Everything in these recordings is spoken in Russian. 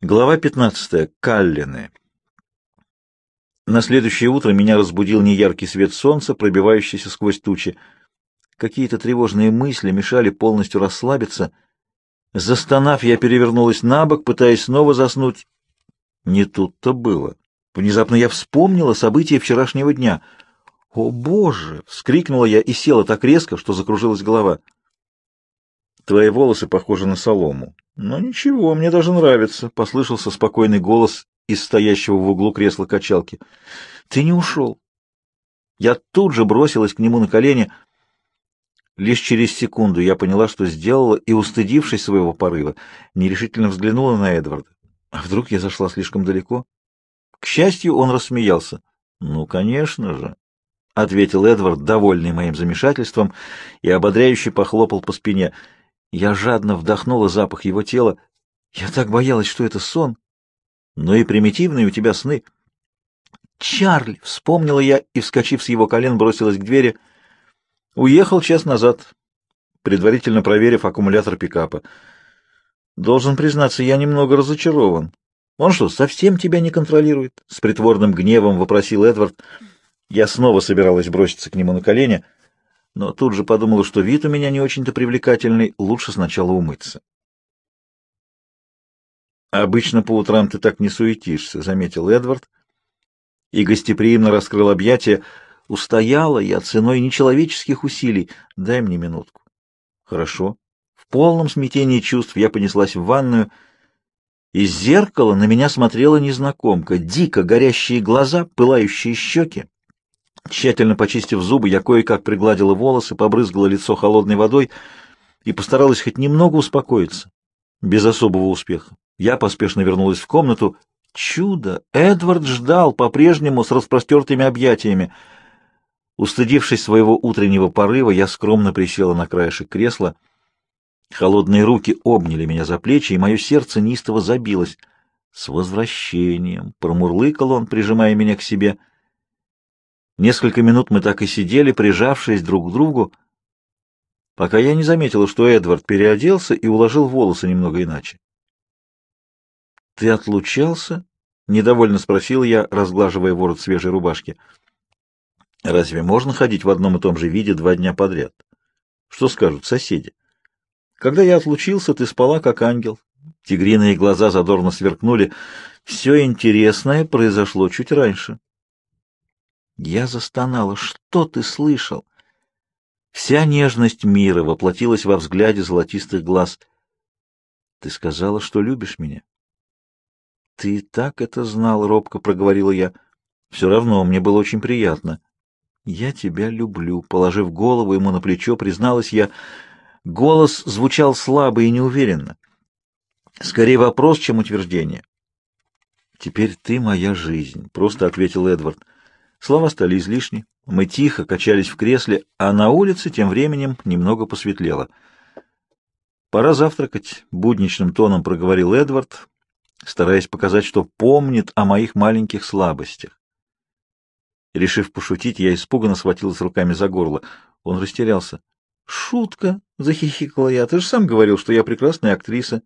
Глава 15. Каллины. На следующее утро меня разбудил неяркий свет солнца, пробивающийся сквозь тучи. Какие-то тревожные мысли мешали полностью расслабиться. Застонав, я перевернулась на бок, пытаясь снова заснуть. Не тут-то было. Внезапно я вспомнила события вчерашнего дня. «О, Боже!» — вскрикнула я и села так резко, что закружилась голова. «Твои волосы похожи на солому», «Ну ничего, мне даже нравится», — послышался спокойный голос из стоящего в углу кресла качалки. «Ты не ушел». Я тут же бросилась к нему на колени. Лишь через секунду я поняла, что сделала, и, устыдившись своего порыва, нерешительно взглянула на Эдварда. А вдруг я зашла слишком далеко? К счастью, он рассмеялся. «Ну, конечно же», — ответил Эдвард, довольный моим замешательством, и ободряюще похлопал по спине — я жадно вдохнула запах его тела. Я так боялась, что это сон. Но и примитивные у тебя сны. «Чарли!» — вспомнила я и, вскочив с его колен, бросилась к двери. Уехал час назад, предварительно проверив аккумулятор пикапа. Должен признаться, я немного разочарован. Он что, совсем тебя не контролирует? С притворным гневом вопросил Эдвард. Я снова собиралась броситься к нему на колени — но тут же подумала, что вид у меня не очень-то привлекательный, лучше сначала умыться. «Обычно по утрам ты так не суетишься», — заметил Эдвард, и гостеприимно раскрыл объятия. «Устояла я ценой нечеловеческих усилий. Дай мне минутку». «Хорошо». В полном смятении чувств я понеслась в ванную. Из зеркала на меня смотрела незнакомка, дико горящие глаза, пылающие щеки. Тщательно почистив зубы, я кое-как пригладила волосы, побрызгала лицо холодной водой и постаралась хоть немного успокоиться. Без особого успеха. Я поспешно вернулась в комнату. Чудо! Эдвард ждал по-прежнему с распростертыми объятиями. Устыдившись своего утреннего порыва, я скромно присела на краешек кресла. Холодные руки обняли меня за плечи, и мое сердце неистово забилось. «С возвращением!» — промурлыкал он, прижимая меня к себе — Несколько минут мы так и сидели, прижавшись друг к другу, пока я не заметила, что Эдвард переоделся и уложил волосы немного иначе. — Ты отлучался? — недовольно спросил я, разглаживая ворот свежей рубашки. — Разве можно ходить в одном и том же виде два дня подряд? Что скажут соседи? Когда я отлучился, ты спала, как ангел. Тигриные глаза задорно сверкнули. Все интересное произошло чуть раньше. Я застонала. Что ты слышал? Вся нежность мира воплотилась во взгляде золотистых глаз. Ты сказала, что любишь меня. Ты так это знал, робко проговорила я. Все равно мне было очень приятно. Я тебя люблю, положив голову ему на плечо, призналась я. Голос звучал слабо и неуверенно. Скорее вопрос, чем утверждение. Теперь ты моя жизнь, просто ответил Эдвард. Слова стали излишни. Мы тихо качались в кресле, а на улице тем временем немного посветлело. «Пора завтракать», — будничным тоном проговорил Эдвард, стараясь показать, что помнит о моих маленьких слабостях. Решив пошутить, я испуганно схватилась руками за горло. Он растерялся. «Шутка!» — захихикала я. «Ты же сам говорил, что я прекрасная актриса».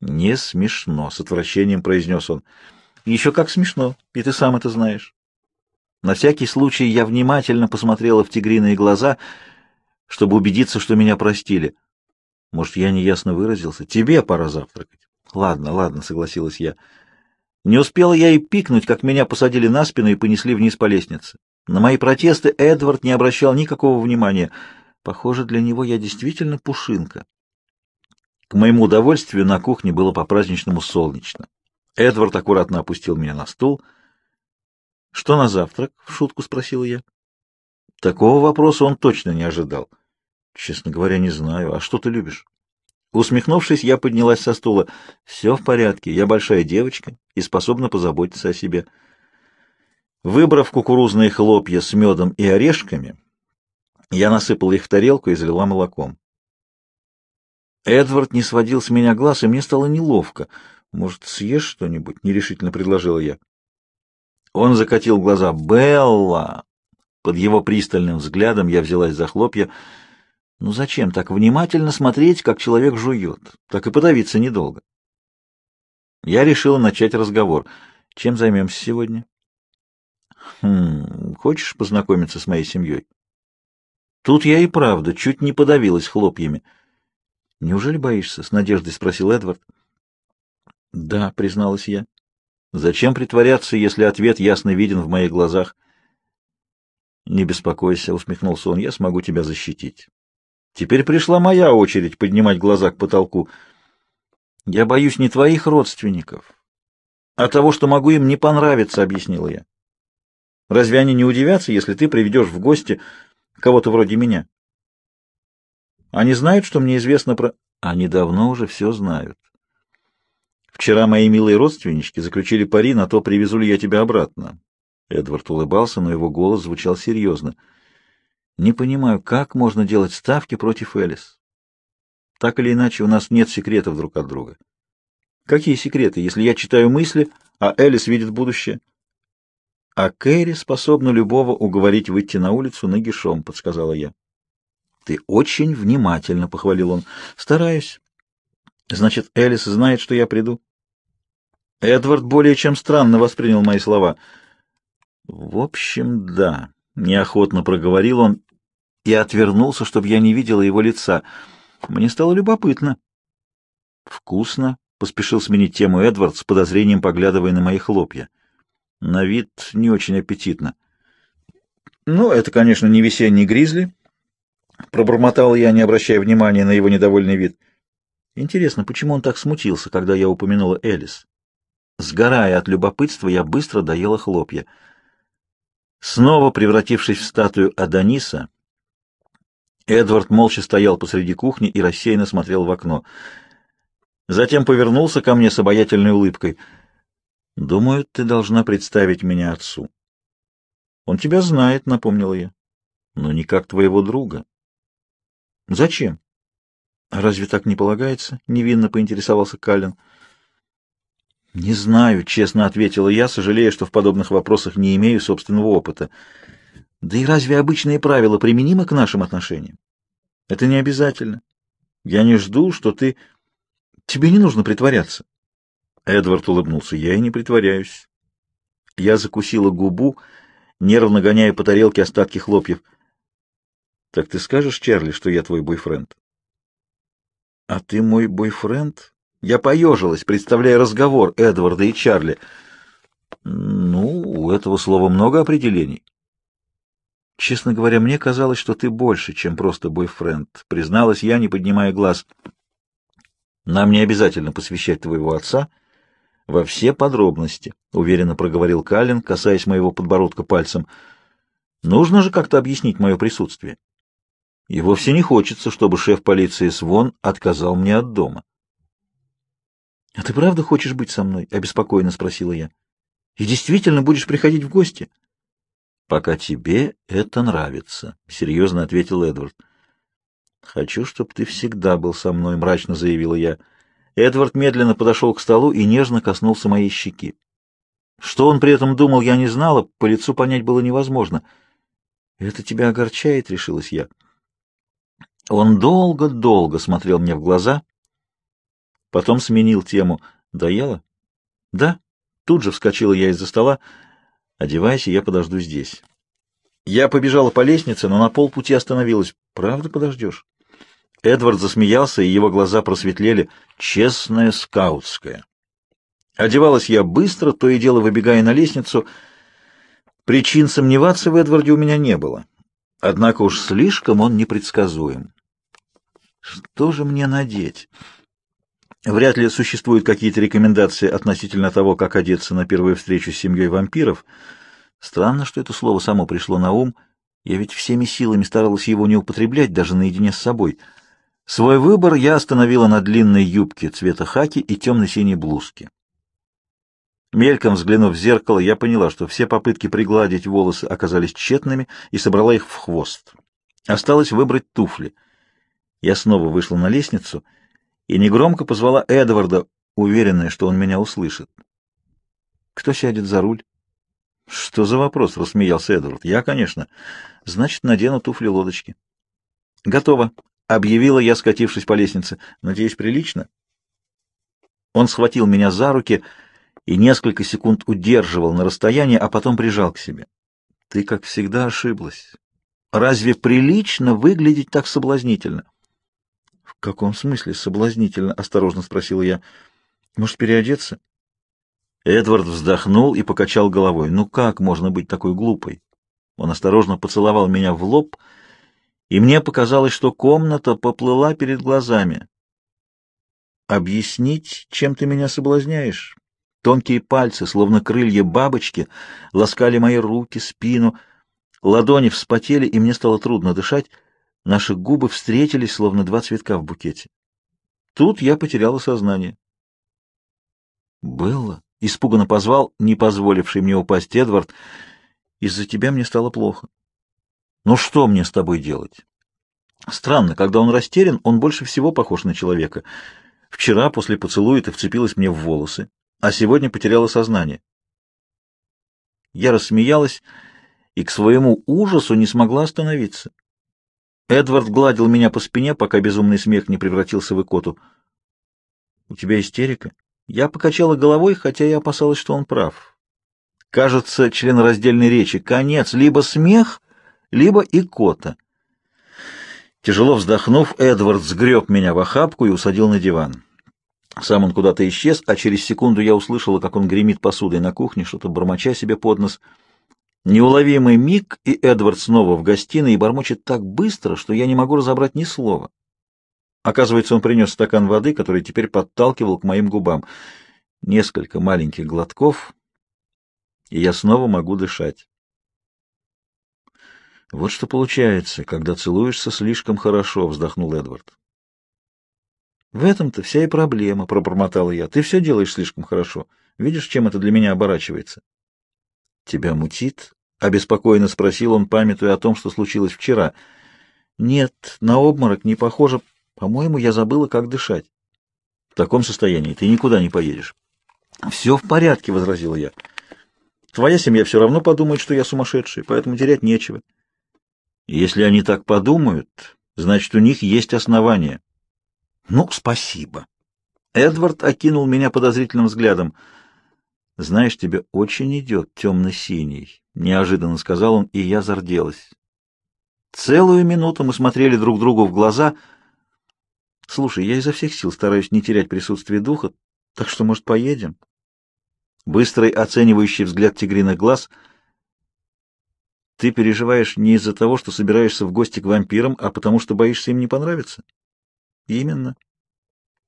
«Не смешно», — с отвращением произнес он. «Еще как смешно, и ты сам это знаешь». На всякий случай я внимательно посмотрела в тигриные глаза, чтобы убедиться, что меня простили. Может, я неясно выразился? Тебе пора завтракать. Ладно, ладно, согласилась я. Не успела я и пикнуть, как меня посадили на спину и понесли вниз по лестнице. На мои протесты Эдвард не обращал никакого внимания. Похоже, для него я действительно пушинка. К моему удовольствию на кухне было по-праздничному солнечно. Эдвард аккуратно опустил меня на стул — «Что на завтрак?» — в шутку спросил я. Такого вопроса он точно не ожидал. «Честно говоря, не знаю. А что ты любишь?» Усмехнувшись, я поднялась со стула. «Все в порядке. Я большая девочка и способна позаботиться о себе». Выбрав кукурузные хлопья с медом и орешками, я насыпал их в тарелку и залила молоком. Эдвард не сводил с меня глаз, и мне стало неловко. «Может, съешь что-нибудь?» — нерешительно предложила я. Он закатил глаза. «Белла!» Под его пристальным взглядом я взялась за хлопья. «Ну зачем так внимательно смотреть, как человек жует? Так и подавиться недолго». Я решила начать разговор. Чем займемся сегодня? Хм, хочешь познакомиться с моей семьей? Тут я и правда чуть не подавилась хлопьями. Неужели боишься? С надеждой спросил Эдвард. Да, призналась я. Зачем притворяться, если ответ ясно виден в моих глазах? Не беспокойся, усмехнулся он, я смогу тебя защитить. Теперь пришла моя очередь поднимать глаза к потолку. Я боюсь не твоих родственников, а того, что могу им не понравиться, объяснила я. Разве они не удивятся, если ты приведешь в гости кого-то вроде меня? Они знают, что мне известно про... Они давно уже все знают. Вчера мои милые родственнички заключили пари на то, привезу ли я тебя обратно. Эдвард улыбался, но его голос звучал серьезно. Не понимаю, как можно делать ставки против Элис? Так или иначе, у нас нет секретов друг от друга. Какие секреты, если я читаю мысли, а Элис видит будущее? А Кэрри способна любого уговорить выйти на улицу нагишом, подсказала я. Ты очень внимательно, похвалил он. Стараюсь. Значит, Элис знает, что я приду? Эдвард более чем странно воспринял мои слова. В общем, да, неохотно проговорил он и отвернулся, чтобы я не видела его лица. Мне стало любопытно. Вкусно, поспешил сменить тему Эдвард с подозрением поглядывая на мои хлопья. На вид не очень аппетитно. Ну, это, конечно, не весенний гризли, пробормотал я, не обращая внимания на его недовольный вид. Интересно, почему он так смутился, когда я упомянула Элис? Сгорая от любопытства, я быстро доела хлопья. Снова превратившись в статую Адониса, Эдвард молча стоял посреди кухни и рассеянно смотрел в окно. Затем повернулся ко мне с обаятельной улыбкой. «Думаю, ты должна представить меня отцу». «Он тебя знает», — напомнила я. «Но не как твоего друга». «Зачем?» «Разве так не полагается?» — невинно поинтересовался Каллен. «Не знаю», — честно ответила я, сожалея, что в подобных вопросах не имею собственного опыта. Да и разве обычные правила применимы к нашим отношениям? Это не обязательно. Я не жду, что ты... Тебе не нужно притворяться. Эдвард улыбнулся. Я и не притворяюсь. Я закусила губу, нервно гоняя по тарелке остатки хлопьев. Так ты скажешь, Чарли, что я твой бойфренд? А ты мой бойфренд? Я поежилась, представляя разговор Эдварда и Чарли. Ну, у этого слова много определений. Честно говоря, мне казалось, что ты больше, чем просто бойфренд, призналась я, не поднимая глаз. Нам не обязательно посвящать твоего отца во все подробности, уверенно проговорил Калин, касаясь моего подбородка пальцем. Нужно же как-то объяснить мое присутствие. И вовсе не хочется, чтобы шеф полиции Свон отказал мне от дома. — А ты правда хочешь быть со мной? — обеспокоенно спросила я. — И действительно будешь приходить в гости? — пока тебе это нравится, — серьезно ответил Эдвард. — Хочу, чтобы ты всегда был со мной, — мрачно заявила я. Эдвард медленно подошел к столу и нежно коснулся моей щеки. Что он при этом думал, я не знала, по лицу понять было невозможно. — Это тебя огорчает, — решилась я. Он долго-долго смотрел мне в глаза, потом сменил тему. «Доела?» «Да». Тут же вскочила я из-за стола. Одевайся, я подожду здесь. Я побежала по лестнице, но на полпути остановилась. Правда подождешь? Эдвард засмеялся, и его глаза просветлели. Честная скаутская. Одевалась я быстро, то и дело выбегая на лестницу. Причин сомневаться в Эдварде у меня не было. Однако уж слишком он непредсказуем. Что же мне надеть? Вряд ли существуют какие-то рекомендации относительно того, как одеться на первую встречу с семьей вампиров. Странно, что это слово само пришло на ум. Я ведь всеми силами старалась его не употреблять, даже наедине с собой. Свой выбор я остановила на длинной юбке цвета хаки и темно-синей блузке. Мельком взглянув в зеркало, я поняла, что все попытки пригладить волосы оказались тщетными и собрала их в хвост. Осталось выбрать туфли. Я снова вышла на лестницу — и негромко позвала Эдварда, уверенная, что он меня услышит. «Кто сядет за руль?» «Что за вопрос?» — рассмеялся Эдвард. «Я, конечно. Значит, надену туфли-лодочки». «Готово», — объявила я, скатившись по лестнице. «Надеюсь, прилично?» Он схватил меня за руки и несколько секунд удерживал на расстоянии, а потом прижал к себе. Ты, как всегда, ошиблась. Разве прилично выглядеть так соблазнительно? — В каком смысле соблазнительно? — осторожно спросила я. — Может, переодеться? Эдвард вздохнул и покачал головой. Ну как можно быть такой глупой? Он осторожно поцеловал меня в лоб, и мне показалось, что комната поплыла перед глазами. «Объяснить, чем ты меня соблазняешь?» Тонкие пальцы, словно крылья бабочки, ласкали мои руки, спину. Ладони вспотели, и мне стало трудно дышать. Наши губы встретились, словно два цветка в букете. Тут я потеряла сознание. «Белла?» — испуганно позвал, не позволивший мне упасть Эдвард. «Из-за тебя мне стало плохо». «Ну что мне с тобой делать?» Странно, когда он растерян, он больше всего похож на человека. Вчера после поцелуя ты вцепилась мне в волосы а сегодня потеряла сознание. Я рассмеялась и к своему ужасу не смогла остановиться. Эдвард гладил меня по спине, пока безумный смех не превратился в икоту. — У тебя истерика? Я покачала головой, хотя я опасалась, что он прав. Кажется, член раздельной речи. Конец. Либо смех, либо икота. Тяжело вздохнув, Эдвард сгреб меня в охапку и усадил на диван. Сам он куда-то исчез, а через секунду я услышала, как он гремит посудой на кухне, что-то бормоча себе под нос. Неуловимый миг, и Эдвард снова в гостиной и бормочет так быстро, что я не могу разобрать ни слова. Оказывается, он принес стакан воды, который теперь подталкивал к моим губам. Несколько маленьких глотков, и я снова могу дышать. Вот что получается, когда целуешься слишком хорошо, вздохнул Эдвард. В этом-то вся и проблема, — пробормотала я. Ты все делаешь слишком хорошо. Видишь, чем это для меня оборачивается? Тебя мутит? — обеспокоенно спросил он, памятуя о том, что случилось вчера. Нет, на обморок не похоже. По-моему, я забыла, как дышать. В таком состоянии ты никуда не поедешь. Все в порядке, — возразила я. Твоя семья все равно подумает, что я сумасшедший, поэтому терять нечего. Если они так подумают, значит, у них есть основания. Ну, спасибо. Эдвард окинул меня подозрительным взглядом. Знаешь, тебе очень идет темно-синий, неожиданно сказал он, и я зарделась. Целую минуту мы смотрели друг другу в глаза. Слушай, я изо всех сил стараюсь не терять присутствие духа, так что, может, поедем? Быстрый оценивающий взгляд тигриных глаз. Ты переживаешь не из-за того, что собираешься в гости к вампирам, а потому что боишься им не понравиться? Именно.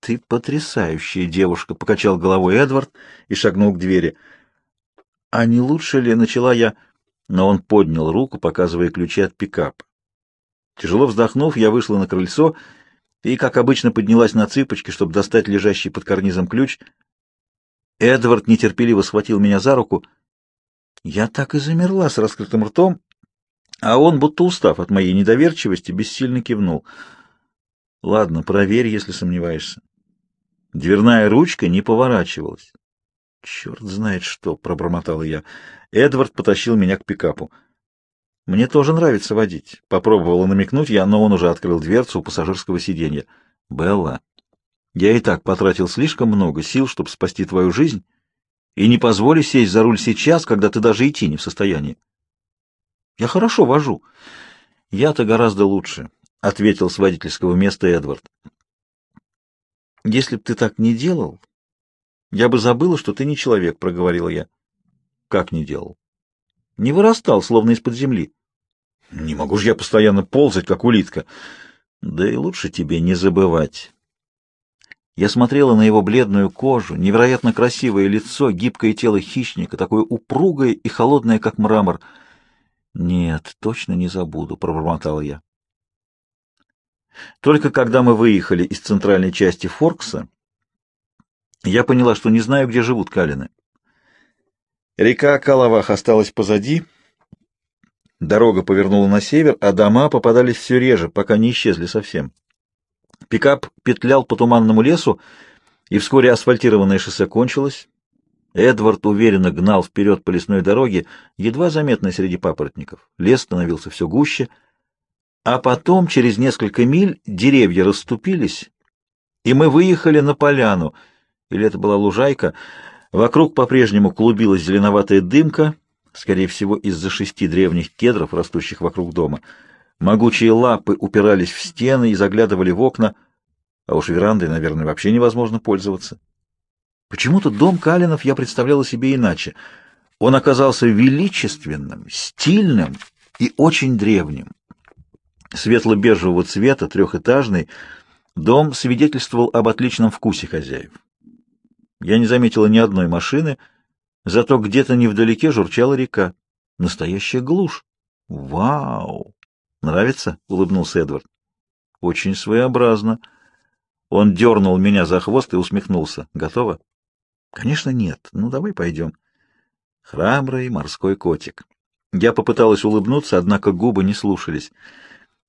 Ты потрясающая девушка, покачал головой Эдвард и шагнул к двери. А не лучше ли, начала я, но он поднял руку, показывая ключи от пикапа. Тяжело вздохнув, я вышла на крыльцо и, как обычно, поднялась на цыпочки, чтобы достать лежащий под карнизом ключ. Эдвард нетерпеливо схватил меня за руку. Я так и замерла с раскрытым ртом, а он, будто устав от моей недоверчивости, бессильно кивнул — Ладно, проверь, если сомневаешься. Дверная ручка не поворачивалась. Черт знает что, пробормотала я. Эдвард потащил меня к пикапу. Мне тоже нравится водить. Попробовала намекнуть я, но он уже открыл дверцу у пассажирского сиденья. Белла, я и так потратил слишком много сил, чтобы спасти твою жизнь, и не позволю сесть за руль сейчас, когда ты даже идти не в состоянии. Я хорошо вожу. Я-то гораздо лучше. — ответил с водительского места Эдвард. «Если б ты так не делал, я бы забыла, что ты не человек», — проговорила я. «Как не делал?» «Не вырастал, словно из-под земли». «Не могу же я постоянно ползать, как улитка». «Да и лучше тебе не забывать». Я смотрела на его бледную кожу, невероятно красивое лицо, гибкое тело хищника, такое упругое и холодное, как мрамор. «Нет, точно не забуду», — пробормотала я. Только когда мы выехали из центральной части Форкса, я поняла, что не знаю, где живут Калины. Река Калавах осталась позади, дорога повернула на север, а дома попадались все реже, пока не исчезли совсем. Пикап петлял по туманному лесу, и вскоре асфальтированное шоссе кончилось. Эдвард уверенно гнал вперед по лесной дороге, едва заметной среди папоротников. Лес становился все гуще — а потом, через несколько миль, деревья расступились, и мы выехали на поляну, или это была лужайка. Вокруг по-прежнему клубилась зеленоватая дымка, скорее всего, из-за шести древних кедров, растущих вокруг дома. Могучие лапы упирались в стены и заглядывали в окна, а уж верандой, наверное, вообще невозможно пользоваться. Почему-то дом Калинов я представляла себе иначе. Он оказался величественным, стильным и очень древним. Светло-бежевого цвета, трехэтажный, дом свидетельствовал об отличном вкусе хозяев. Я не заметила ни одной машины, зато где-то невдалеке журчала река. Настоящая глушь. Вау! Нравится? — улыбнулся Эдвард. Очень своеобразно. Он дернул меня за хвост и усмехнулся. Готово? Конечно, нет. Ну, давай пойдем. Храбрый морской котик. Я попыталась улыбнуться, однако губы не слушались.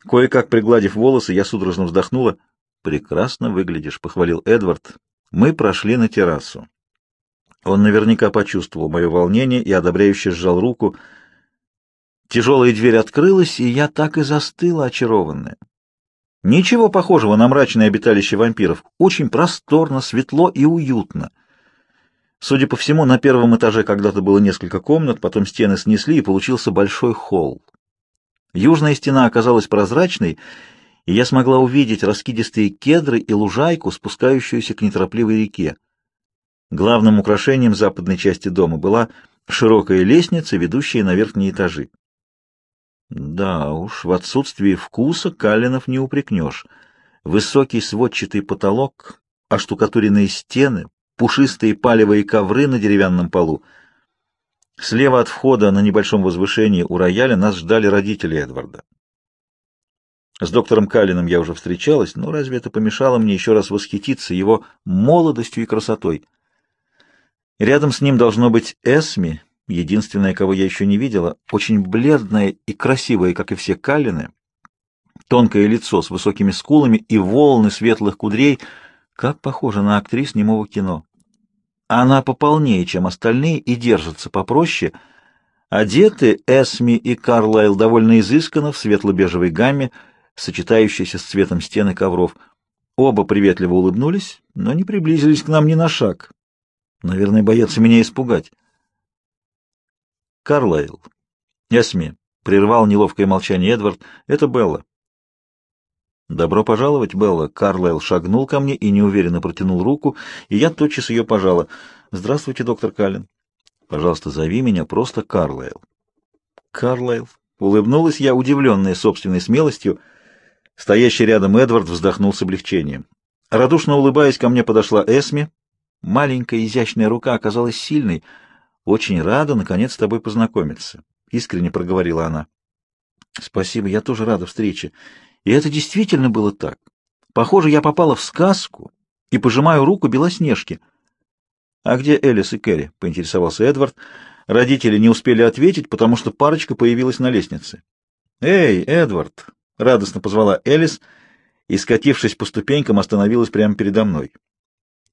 Кое-как пригладив волосы, я судорожно вздохнула. «Прекрасно выглядишь», — похвалил Эдвард. Мы прошли на террасу. Он наверняка почувствовал мое волнение и одобряюще сжал руку. Тяжелая дверь открылась, и я так и застыла, очарованная. Ничего похожего на мрачное обиталище вампиров. Очень просторно, светло и уютно. Судя по всему, на первом этаже когда-то было несколько комнат, потом стены снесли, и получился большой холл. Южная стена оказалась прозрачной, и я смогла увидеть раскидистые кедры и лужайку, спускающуюся к неторопливой реке. Главным украшением западной части дома была широкая лестница, ведущая на верхние этажи. Да уж, в отсутствии вкуса Калинов не упрекнешь. Высокий сводчатый потолок, оштукатуренные стены, пушистые палевые ковры на деревянном полу. Слева от входа на небольшом возвышении у рояля нас ждали родители Эдварда. С доктором Калином я уже встречалась, но разве это помешало мне еще раз восхититься его молодостью и красотой? Рядом с ним должно быть Эсми, единственная, кого я еще не видела, очень бледная и красивая, как и все Каллины, тонкое лицо с высокими скулами и волны светлых кудрей, как похоже на актрис немого кино. Она пополнее, чем остальные, и держится попроще. Одеты Эсми и Карлайл довольно изысканно в светло-бежевой гамме, сочетающейся с цветом стены ковров. Оба приветливо улыбнулись, но не приблизились к нам ни на шаг. Наверное, боятся меня испугать. Карлайл. Эсми. Прервал неловкое молчание Эдвард. Это Белла. «Добро пожаловать, Белла!» Карлайл шагнул ко мне и неуверенно протянул руку, и я тотчас ее пожала. «Здравствуйте, доктор Каллен. Пожалуйста, зови меня просто Карлайл». «Карлайл!» Улыбнулась я, удивленная собственной смелостью. Стоящий рядом Эдвард вздохнул с облегчением. Радушно улыбаясь, ко мне подошла Эсми. Маленькая изящная рука оказалась сильной. «Очень рада, наконец, с тобой познакомиться», — искренне проговорила она. «Спасибо, я тоже рада встрече. И это действительно было так. Похоже, я попала в сказку и пожимаю руку Белоснежки. «А где Элис и Кэрри?» — поинтересовался Эдвард. Родители не успели ответить, потому что парочка появилась на лестнице. «Эй, Эдвард!» — радостно позвала Элис и, скатившись по ступенькам, остановилась прямо передо мной.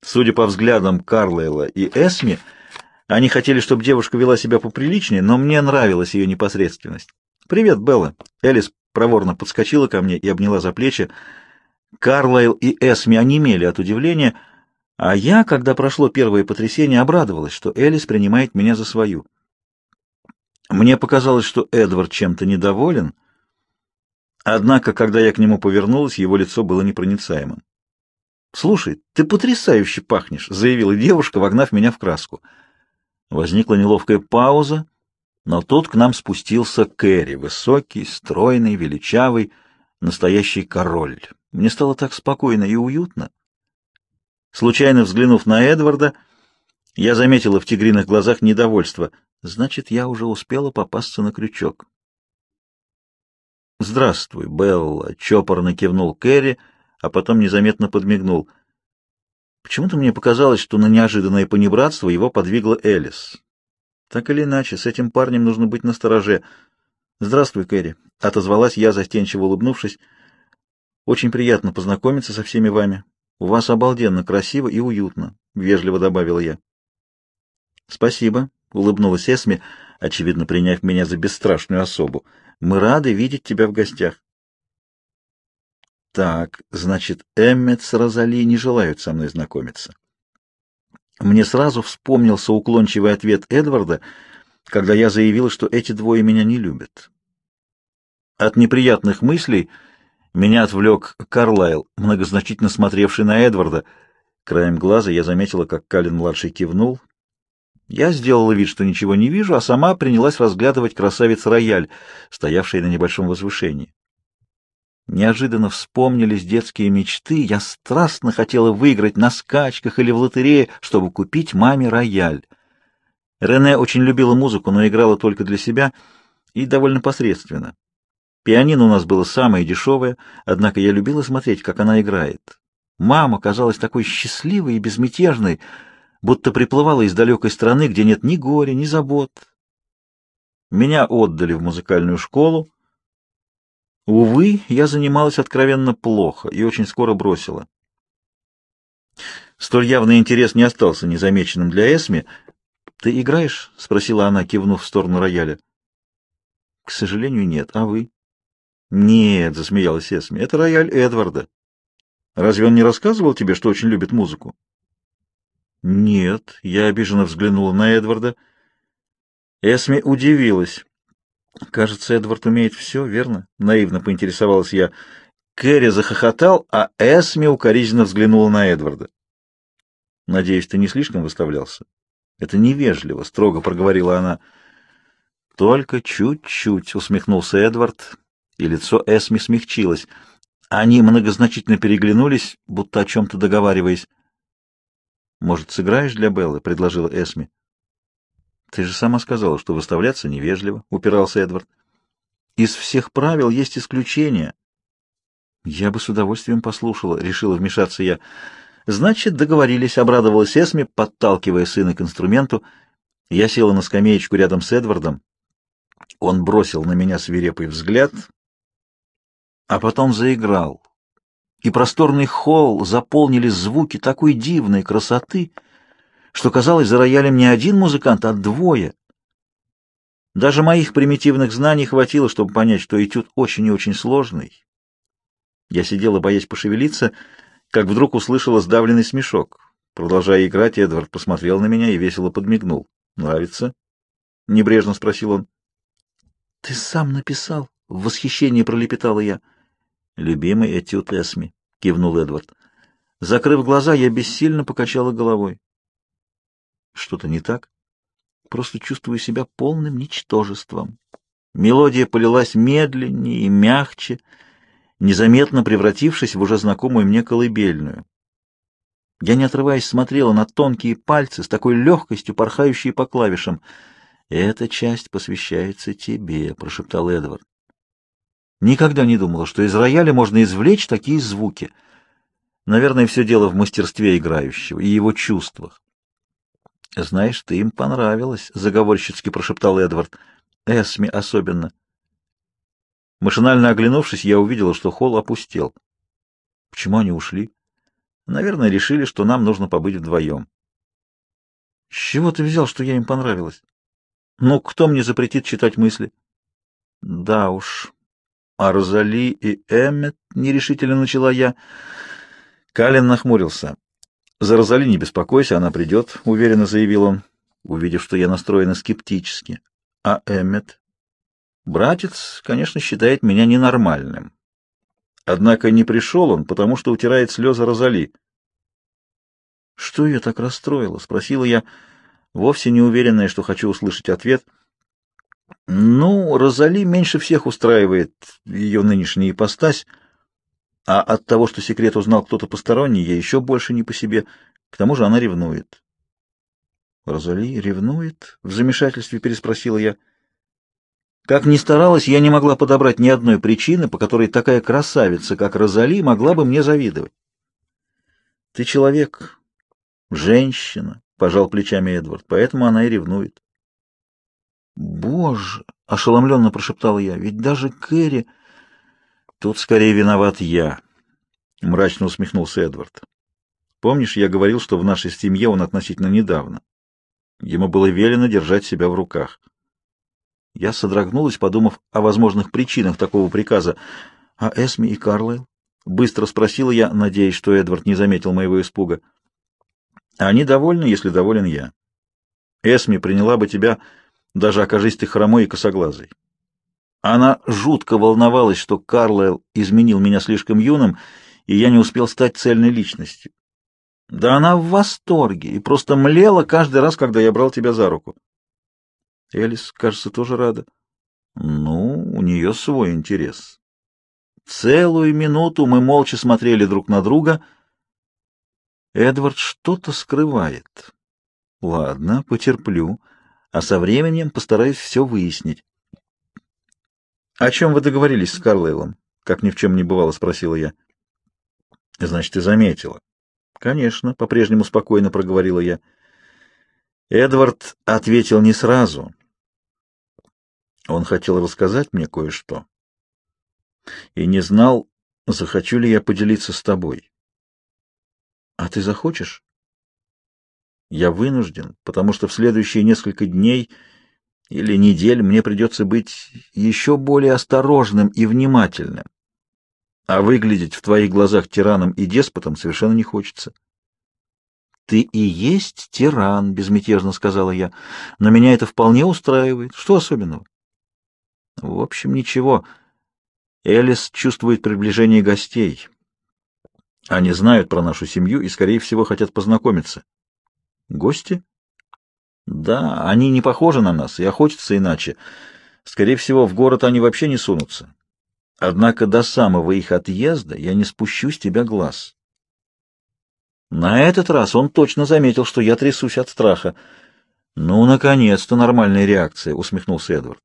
Судя по взглядам Карлайла и Эсми, они хотели, чтобы девушка вела себя поприличнее, но мне нравилась ее непосредственность. «Привет, Белла!» Элис проворно подскочила ко мне и обняла за плечи. Карлайл и Эсми онемели от удивления, а я, когда прошло первое потрясение, обрадовалась, что Элис принимает меня за свою. Мне показалось, что Эдвард чем-то недоволен, однако, когда я к нему повернулась, его лицо было непроницаемым. «Слушай, ты потрясающе пахнешь», — заявила девушка, вогнав меня в краску. Возникла неловкая пауза, но тут к нам спустился Кэрри, высокий, стройный, величавый, настоящий король. Мне стало так спокойно и уютно. Случайно взглянув на Эдварда, я заметила в тигриных глазах недовольство. Значит, я уже успела попасться на крючок. «Здравствуй, Белла», — чопорно кивнул Кэрри, а потом незаметно подмигнул. Почему-то мне показалось, что на неожиданное понебратство его подвигла Элис. Так или иначе, с этим парнем нужно быть настороже. «Здравствуй, Кэрри», — отозвалась я, застенчиво улыбнувшись. «Очень приятно познакомиться со всеми вами. У вас обалденно красиво и уютно», — вежливо добавила я. «Спасибо», — улыбнулась Эсми, очевидно приняв меня за бесстрашную особу. «Мы рады видеть тебя в гостях». «Так, значит, Эммет с Розали не желают со мной знакомиться». Мне сразу вспомнился уклончивый ответ Эдварда, когда я заявила, что эти двое меня не любят. От неприятных мыслей меня отвлек Карлайл, многозначительно смотревший на Эдварда. Краем глаза я заметила, как Калин-младший кивнул. Я сделала вид, что ничего не вижу, а сама принялась разглядывать красавец-рояль, стоявший на небольшом возвышении. Неожиданно вспомнились детские мечты. Я страстно хотела выиграть на скачках или в лотерее, чтобы купить маме рояль. Рене очень любила музыку, но играла только для себя и довольно посредственно. Пианино у нас было самое дешевое, однако я любила смотреть, как она играет. Мама казалась такой счастливой и безмятежной, будто приплывала из далекой страны, где нет ни горя, ни забот. Меня отдали в музыкальную школу. Увы, я занималась откровенно плохо и очень скоро бросила. Столь явный интерес не остался незамеченным для Эсми. «Ты играешь?» — спросила она, кивнув в сторону рояля. «К сожалению, нет. А вы?» «Нет», — засмеялась Эсми, — «это рояль Эдварда. Разве он не рассказывал тебе, что очень любит музыку?» «Нет», — я обиженно взглянула на Эдварда. Эсми удивилась. «Кажется, Эдвард умеет все, верно?» — наивно поинтересовалась я. Кэрри захохотал, а Эсми укоризненно взглянула на Эдварда. «Надеюсь, ты не слишком выставлялся?» «Это невежливо», — строго проговорила она. «Только чуть-чуть», — усмехнулся Эдвард и лицо Эсми смягчилось. Они многозначительно переглянулись, будто о чем-то договариваясь. «Может, сыграешь для Беллы?» — предложила Эсми. «Ты же сама сказала, что выставляться невежливо», — упирался Эдвард. «Из всех правил есть исключения». «Я бы с удовольствием послушала», — решила вмешаться я. «Значит, договорились», — обрадовалась Эсми, подталкивая сына к инструменту. Я села на скамеечку рядом с Эдвардом. Он бросил на меня свирепый взгляд, а потом заиграл. И просторный холл заполнили звуки такой дивной красоты, что казалось за роялем не один музыкант, а двое. Даже моих примитивных знаний хватило, чтобы понять, что этюд очень и очень сложный. Я сидела, боясь пошевелиться, как вдруг услышала сдавленный смешок. Продолжая играть, Эдвард посмотрел на меня и весело подмигнул. «Нравится?» — небрежно спросил он. «Ты сам написал?» — в восхищении пролепетала я. «Любимый этюд Эсми», — кивнул Эдвард. Закрыв глаза, я бессильно покачала головой. Что-то не так? Просто чувствую себя полным ничтожеством. Мелодия полилась медленнее и мягче, незаметно превратившись в уже знакомую мне колыбельную. Я, не отрываясь, смотрела на тонкие пальцы с такой легкостью, порхающие по клавишам. «Эта часть посвящается тебе», — прошептал Эдвард. Никогда не думала, что из рояля можно извлечь такие звуки. Наверное, все дело в мастерстве играющего и его чувствах. «Знаешь, ты им понравилась», — заговорщицки прошептал Эдвард. «Эсми особенно». Машинально оглянувшись, я увидела, что холл опустел. Почему они ушли? Наверное, решили, что нам нужно побыть вдвоем. — С чего ты взял, что я им понравилась? — Ну, кто мне запретит читать мысли? — Да уж, а Розали и Эммет, — нерешительно начала я. Калин нахмурился. За Розали не беспокойся, она придет, — уверенно заявил он, увидев, что я настроена скептически. А Эммет? Братец, конечно, считает меня ненормальным. Однако не пришел он, потому что утирает слезы Розали. — Что я так расстроила? — спросила я, вовсе не уверенная, что хочу услышать ответ — ну, Розали меньше всех устраивает ее нынешняя ипостась, а от того, что секрет узнал кто-то посторонний, ей еще больше не по себе. К тому же она ревнует. «Розали ревнует?» — в замешательстве переспросила я. Как ни старалась, я не могла подобрать ни одной причины, по которой такая красавица, как Розали, могла бы мне завидовать. «Ты человек, женщина», — пожал плечами Эдвард, — «поэтому она и ревнует». «Боже!» — ошеломленно прошептал я. «Ведь даже Кэрри...» «Тут скорее виноват я», — мрачно усмехнулся Эдвард. «Помнишь, я говорил, что в нашей семье он относительно недавно. Ему было велено держать себя в руках». Я содрогнулась, подумав о возможных причинах такого приказа. «А Эсми и Карлайл?» — быстро спросила я, надеясь, что Эдвард не заметил моего испуга. Они довольны, если доволен я. Эсми приняла бы тебя, даже окажись ты хромой и косоглазой. Она жутко волновалась, что Карлайл изменил меня слишком юным, и я не успел стать цельной личностью. Да она в восторге и просто млела каждый раз, когда я брал тебя за руку. Элис, кажется, тоже рада. Ну, у нее свой интерес. Целую минуту мы молча смотрели друг на друга. Эдвард что-то скрывает. Ладно, потерплю, а со временем постараюсь все выяснить. — О чем вы договорились с Карлейлом? — как ни в чем не бывало, спросила я. — Значит, ты заметила. — Конечно, — по-прежнему спокойно проговорила я. Эдвард ответил не сразу. Он хотел рассказать мне кое-что. И не знал, захочу ли я поделиться с тобой. — А ты захочешь? Я вынужден, потому что в следующие несколько дней или недель мне придется быть еще более осторожным и внимательным. А выглядеть в твоих глазах тираном и деспотом совершенно не хочется. «Ты и есть тиран», — безмятежно сказала я, — «но меня это вполне устраивает. Что особенного?» «В общем, ничего. Элис чувствует приближение гостей. Они знают про нашу семью и, скорее всего, хотят познакомиться». «Гости?» Да, они не похожи на нас и охотятся иначе. Скорее всего, в город они вообще не сунутся. Однако до самого их отъезда я не спущу с тебя глаз. На этот раз он точно заметил, что я трясусь от страха. «Ну, наконец-то нормальная реакция», — усмехнулся Эдвард.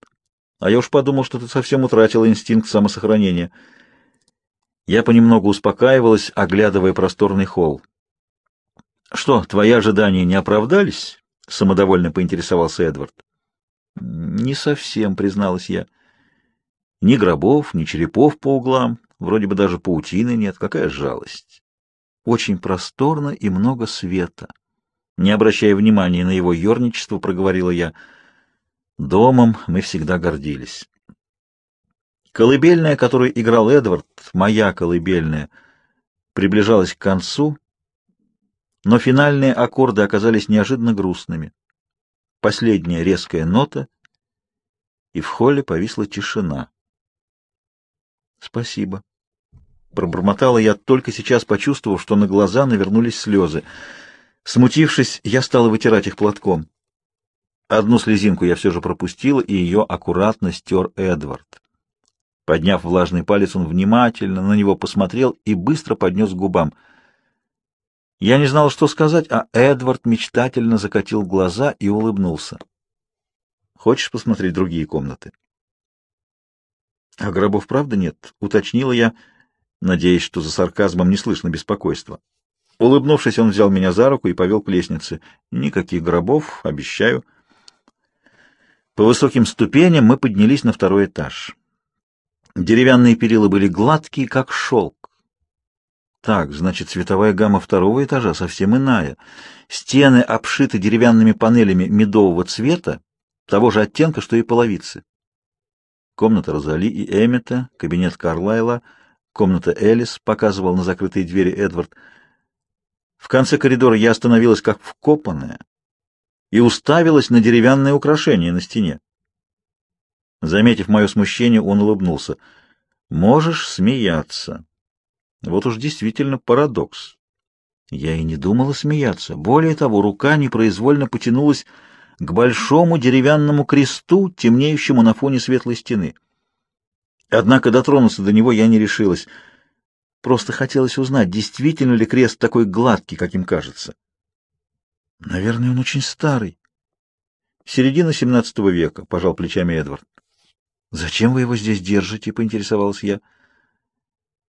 «А я уж подумал, что ты совсем утратила инстинкт самосохранения». Я понемногу успокаивалась, оглядывая просторный холл. «Что, твои ожидания не оправдались?» — самодовольно поинтересовался Эдвард. «Не совсем», — призналась я. «Ни гробов, ни черепов по углам, вроде бы даже паутины нет. Какая жалость!» «Очень просторно и много света». Не обращая внимания на его ерничество, проговорила я. «Домом мы всегда гордились». Колыбельная, которую играл Эдвард, моя колыбельная, приближалась к концу, но финальные аккорды оказались неожиданно грустными. Последняя резкая нота, и в холле повисла тишина. «Спасибо», — пробормотала я, только сейчас почувствовав, что на глаза навернулись слезы. Смутившись, я стала вытирать их платком. Одну слезинку я все же пропустила, и ее аккуратно стер Эдвард. Подняв влажный палец, он внимательно на него посмотрел и быстро поднес к губам — я не знал, что сказать, а Эдвард мечтательно закатил глаза и улыбнулся. «Хочешь посмотреть другие комнаты?» «А гробов правда нет?» — уточнила я, надеясь, что за сарказмом не слышно беспокойства. Улыбнувшись, он взял меня за руку и повел к лестнице. «Никаких гробов, обещаю». По высоким ступеням мы поднялись на второй этаж. Деревянные перила были гладкие, как шелк. Так, значит, цветовая гамма второго этажа совсем иная. Стены обшиты деревянными панелями медового цвета, того же оттенка, что и половицы. Комната Розали и Эммета, кабинет Карлайла, комната Элис, показывал на закрытые двери Эдвард. В конце коридора я остановилась как вкопанная и уставилась на деревянное украшение на стене. Заметив мое смущение, он улыбнулся. «Можешь смеяться». Вот уж действительно парадокс. Я и не думала смеяться. Более того, рука непроизвольно потянулась к большому деревянному кресту, темнеющему на фоне светлой стены. Однако дотронуться до него я не решилась. Просто хотелось узнать, действительно ли крест такой гладкий, каким кажется. Наверное, он очень старый. Середина XVII века, — пожал плечами Эдвард. — Зачем вы его здесь держите? — поинтересовался я. —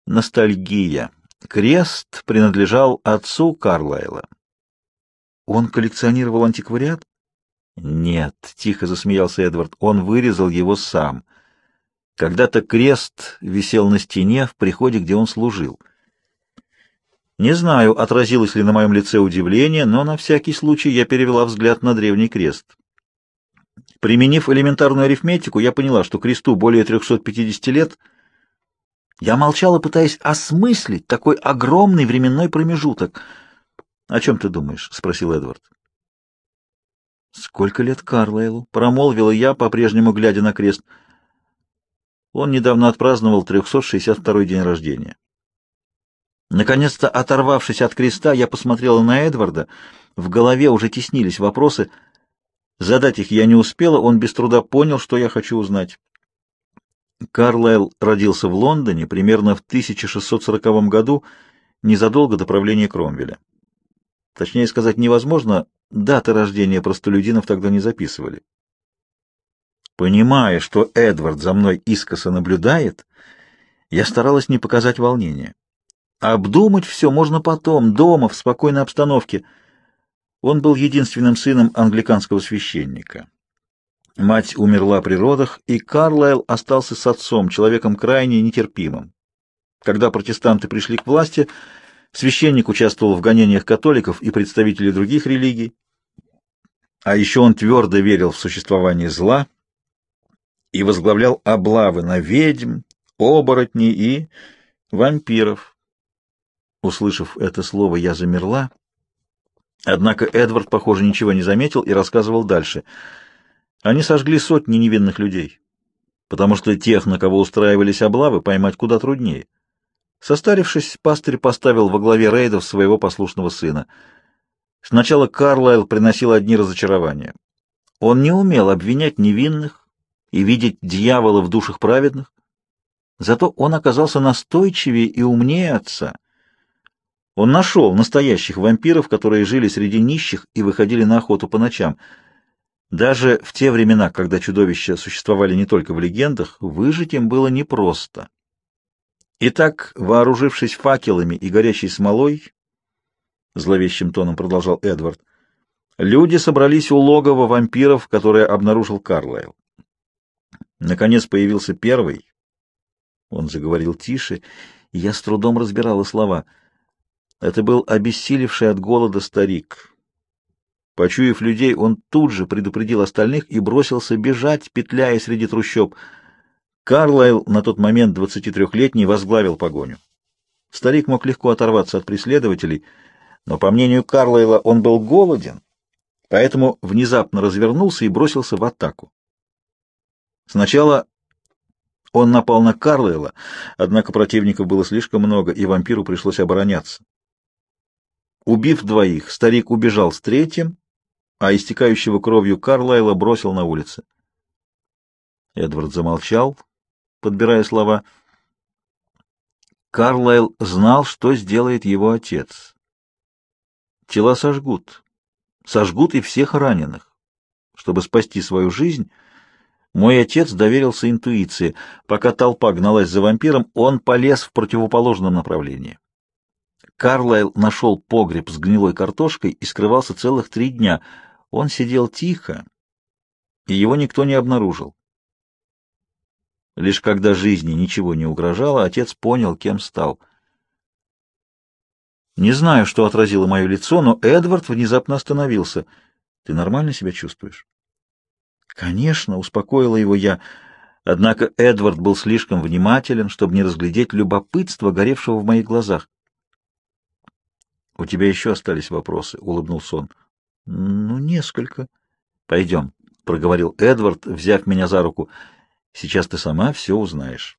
Ностальгия. Крест принадлежал отцу Карлайла. Он коллекционировал антиквариат? Нет, тихо засмеялся Эдвард. Он вырезал его сам. Когда-то крест висел на стене в приходе, где он служил. Не знаю, отразилось ли на моем лице удивление, но на всякий случай я перевела взгляд на древний крест. Применив элементарную арифметику, я поняла, что кресту более 350 лет — я молчала, пытаясь осмыслить такой огромный временной промежуток. «О чем ты думаешь?» — спросил Эдвард. «Сколько лет Карлайлу?» — промолвила я, по-прежнему глядя на крест. Он недавно отпраздновал 362-й день рождения. Наконец-то, оторвавшись от креста, я посмотрела на Эдварда. В голове уже теснились вопросы. Задать их я не успела, он без труда понял, что я хочу узнать. Карлайл родился в Лондоне примерно в 1640 году, незадолго до правления Кромвеля. Точнее сказать невозможно, даты рождения простолюдинов тогда не записывали. Понимая, что Эдвард за мной искоса наблюдает, я старалась не показать волнения. Обдумать все можно потом, дома, в спокойной обстановке. Он был единственным сыном англиканского священника. Мать умерла при родах, и Карлайл остался с отцом, человеком крайне нетерпимым. Когда протестанты пришли к власти, священник участвовал в гонениях католиков и представителей других религий, а еще он твердо верил в существование зла и возглавлял облавы на ведьм, оборотней и вампиров. Услышав это слово, я замерла. Однако Эдвард, похоже, ничего не заметил и рассказывал дальше. Они сожгли сотни невинных людей, потому что тех, на кого устраивались облавы, поймать куда труднее. Состарившись, пастырь поставил во главе рейдов своего послушного сына. Сначала Карлайл приносил одни разочарования. Он не умел обвинять невинных и видеть дьявола в душах праведных. Зато он оказался настойчивее и умнее отца — он нашел настоящих вампиров, которые жили среди нищих и выходили на охоту по ночам. Даже в те времена, когда чудовища существовали не только в легендах, выжить им было непросто. Итак, вооружившись факелами и горящей смолой, зловещим тоном продолжал Эдвард, люди собрались у логова вампиров, которое обнаружил Карлайл. Наконец появился первый. Он заговорил тише, и я с трудом разбирала слова — это был обессилевший от голода старик. Почуяв людей, он тут же предупредил остальных и бросился бежать, петляя среди трущоб. Карлайл, на тот момент 23-летний, возглавил погоню. Старик мог легко оторваться от преследователей, но, по мнению Карлайла, он был голоден, поэтому внезапно развернулся и бросился в атаку. Сначала он напал на Карлайла, однако противников было слишком много, и вампиру пришлось обороняться. Убив двоих, старик убежал с третьим, а истекающего кровью Карлайла бросил на улице. Эдвард замолчал, подбирая слова. Карлайл знал, что сделает его отец. Тела сожгут. Сожгут и всех раненых. Чтобы спасти свою жизнь, мой отец доверился интуиции. Пока толпа гналась за вампиром, он полез в противоположном направлении. Карлайл нашел погреб с гнилой картошкой и скрывался целых три дня. Он сидел тихо, и его никто не обнаружил. Лишь когда жизни ничего не угрожало, отец понял, кем стал. Не знаю, что отразило мое лицо, но Эдвард внезапно остановился. «Ты нормально себя чувствуешь?» «Конечно», — успокоила его я. Однако Эдвард был слишком внимателен, чтобы не разглядеть любопытство, горевшего в моих глазах. — У тебя еще остались вопросы? — улыбнулся он. — Ну, несколько. — Пойдем, — проговорил Эдвард, взяв меня за руку. — Сейчас ты сама все узнаешь.